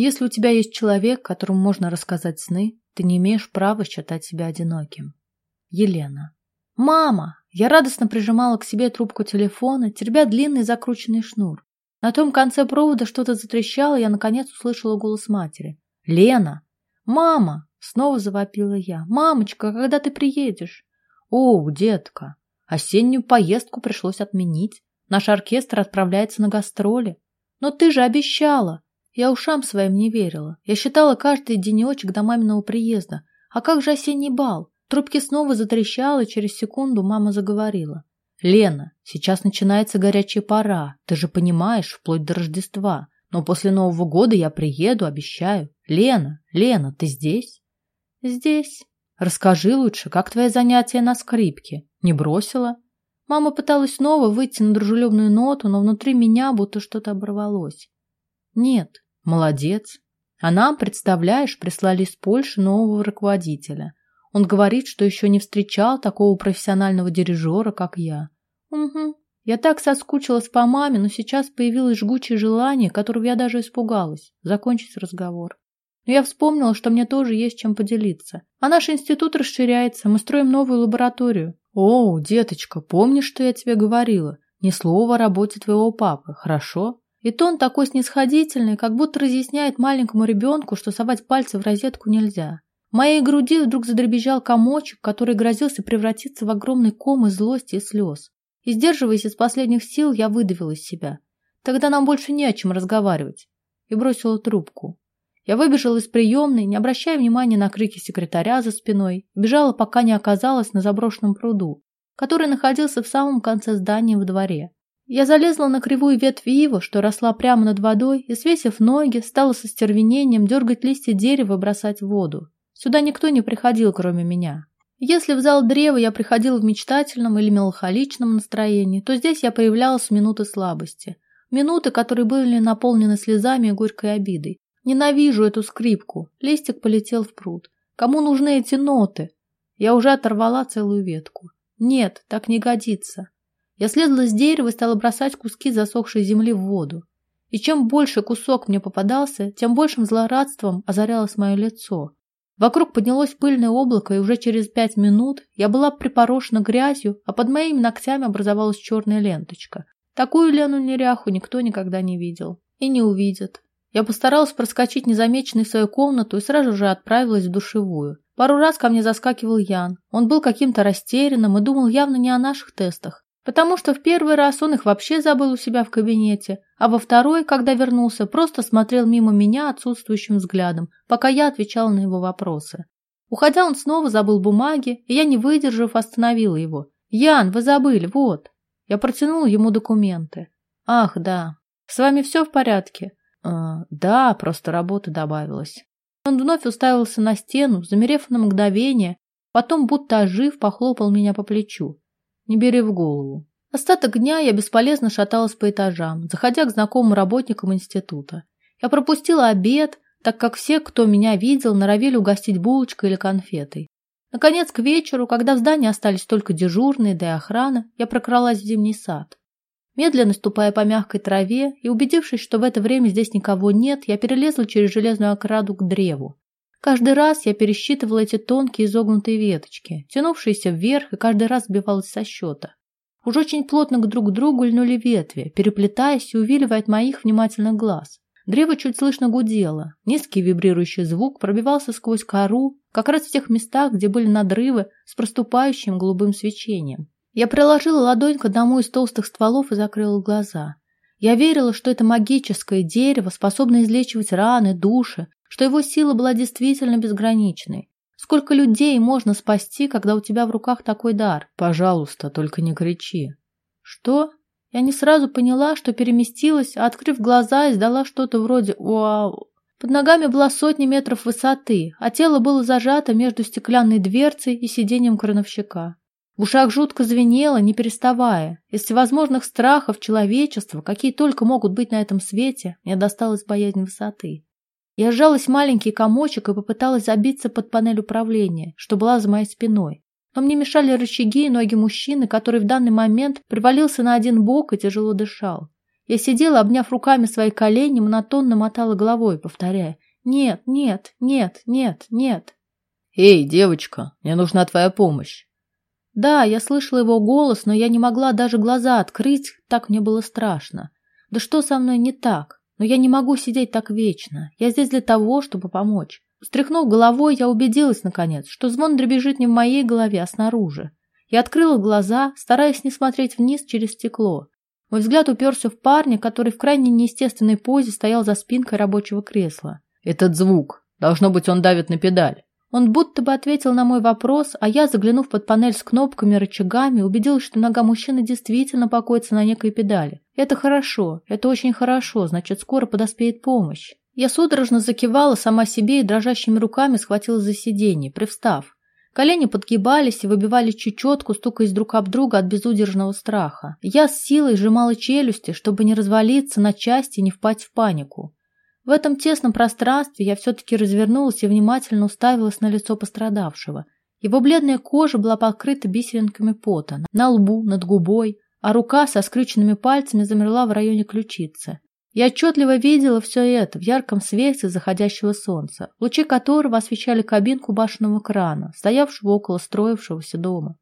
Если у тебя есть человек, которому можно рассказать сны, ты не имеешь права считать себя одиноким. Елена. «Мама!» Я радостно прижимала к себе трубку телефона, теребя длинный закрученный шнур. На том конце провода что-то затрещало, и я наконец услышала голос матери. «Лена!» «Мама!» — снова завопила я. «Мамочка, когда ты приедешь?» «О, детка! Осеннюю поездку пришлось отменить. Наш оркестр отправляется на гастроли. Но ты же обещала!» Я ушам своим не верила. Я считала каждый денечек до маминого приезда. А как же осенний бал? Трубки снова затрещала, через секунду мама заговорила. «Лена, сейчас начинается горячая пора. Ты же понимаешь, вплоть до Рождества. Но после Нового года я приеду, обещаю. Лена, Лена, ты здесь?» «Здесь». «Расскажи лучше, как твои занятия на скрипке? Не бросила?» Мама пыталась снова выйти на дружелюбную ноту, но внутри меня будто что-то оборвалось. «Нет, молодец. А нам, представляешь, прислали из Польши нового руководителя. Он говорит, что еще не встречал такого профессионального дирижера, как я. Угу. Я так соскучилась по маме, но сейчас появилось жгучее желание, которого я даже испугалась, закончить разговор. Но я вспомнила, что мне тоже есть чем поделиться. А наш институт расширяется, мы строим новую лабораторию. О, деточка, помнишь, что я тебе говорила? Ни слова о работе твоего папы, хорошо? И тон такой снисходительный, как будто разъясняет маленькому ребенку, что совать пальцы в розетку нельзя. В моей груди вдруг задребезжал комочек, который грозился превратиться в огромный ком из злости и слез. И, сдерживаясь из последних сил, я выдавила из себя. Тогда нам больше не о чем разговаривать. И бросила трубку. Я выбежала из приемной, не обращая внимания на крики секретаря за спиной, бежала, пока не оказалась на заброшенном пруду, который находился в самом конце здания в дворе. Я залезла на кривую ветвь ива, что росла прямо над водой, и, свесив ноги, стала со стервенением дергать листья дерева и бросать в воду. Сюда никто не приходил, кроме меня. Если в зал древа я приходила в мечтательном или меланхоличном настроении, то здесь я появлялась в минуты слабости. Минуты, которые были наполнены слезами и горькой обидой. Ненавижу эту скрипку. Листик полетел в пруд. Кому нужны эти ноты? Я уже оторвала целую ветку. Нет, так не годится. Я слезла с дерева и стала бросать куски засохшей земли в воду. И чем больше кусок мне попадался, тем большим злорадством озарялось мое лицо. Вокруг поднялось пыльное облако, и уже через пять минут я была припорошена грязью, а под моими ногтями образовалась черная ленточка. Такую Лену-неряху никто никогда не видел. И не увидит. Я постаралась проскочить незамеченной в свою комнату и сразу же отправилась в душевую. Пару раз ко мне заскакивал Ян. Он был каким-то растерянным и думал явно не о наших тестах. Потому что в первый раз он их вообще забыл у себя в кабинете, а во второй, когда вернулся, просто смотрел мимо меня отсутствующим взглядом, пока я отвечала на его вопросы. Уходя, он снова забыл бумаги, и я, не выдержав, остановила его. «Ян, вы забыли, вот». Я протянула ему документы. «Ах, да. С вами все в порядке?» э, «Да, просто работа добавилась». Он вновь уставился на стену, замерев на мгновение, потом, будто ожив, похлопал меня по плечу. Не бери в голову. Остаток дня я бесполезно шаталась по этажам, заходя к знакомым работникам института. Я пропустила обед, так как все, кто меня видел, норовили угостить булочкой или конфетой. Наконец, к вечеру, когда в здании остались только дежурные, да и охрана, я прокралась в зимний сад. Медленно ступая по мягкой траве и убедившись, что в это время здесь никого нет, я перелезла через железную ограду к древу. Каждый раз я пересчитывала эти тонкие изогнутые веточки, тянувшиеся вверх, и каждый раз сбивалась со счета. Уж очень плотно к друг другу льнули ветви, переплетаясь и увиливая от моих внимательных глаз. Древо чуть слышно гудело. Низкий вибрирующий звук пробивался сквозь кору, как раз в тех местах, где были надрывы с проступающим голубым свечением. Я приложила ладонь к одному из толстых стволов и закрыла глаза. Я верила, что это магическое дерево способно излечивать раны, души, что его сила была действительно безграничной. Сколько людей можно спасти, когда у тебя в руках такой дар? Пожалуйста, только не кричи. Что? Я не сразу поняла, что переместилась, а, открыв глаза, издала что-то вроде «Вау!». Под ногами была сотни метров высоты, а тело было зажато между стеклянной дверцей и сиденьем крановщика. В ушах жутко звенело, не переставая. Из всевозможных страхов человечества, какие только могут быть на этом свете, мне досталась боязнь высоты. Я сжалась в маленький комочек и попыталась забиться под панель управления, что была за моей спиной. Но мне мешали рычаги и ноги мужчины, который в данный момент привалился на один бок и тяжело дышал. Я сидела, обняв руками свои колени, монотонно мотала головой, повторяя «Нет, нет, нет, нет, нет». «Эй, девочка, мне нужна твоя помощь». Да, я слышала его голос, но я не могла даже глаза открыть, так мне было страшно. Да что со мной не так? Но я не могу сидеть так вечно. Я здесь для того, чтобы помочь. Встряхнув головой, я убедилась, наконец, что звон дребезжит не в моей голове, а снаружи. Я открыла глаза, стараясь не смотреть вниз через стекло. Мой взгляд уперся в парня, который в крайне неестественной позе стоял за спинкой рабочего кресла. «Этот звук. Должно быть, он давит на педаль». Он будто бы ответил на мой вопрос, а я, заглянув под панель с кнопками и рычагами, убедилась, что нога мужчины действительно покоится на некой педали. Это хорошо, это очень хорошо, значит, скоро подоспеет помощь. Я судорожно закивала сама себе и дрожащими руками схватилась за сиденье, привстав. Колени подгибались и выбивали чечетку, стукаясь друг об друга от безудержного страха. Я с силой сжимала челюсти, чтобы не развалиться на части и не впасть в панику. В этом тесном пространстве я все-таки развернулась и внимательно уставилась на лицо пострадавшего. Его бледная кожа была покрыта бисеринками пота, на лбу, над губой, а рука со скрюченными пальцами замерла в районе ключицы. Я отчетливо видела все это в ярком свете заходящего солнца, лучи которого освещали кабинку башенного крана, стоявшего около строившегося дома.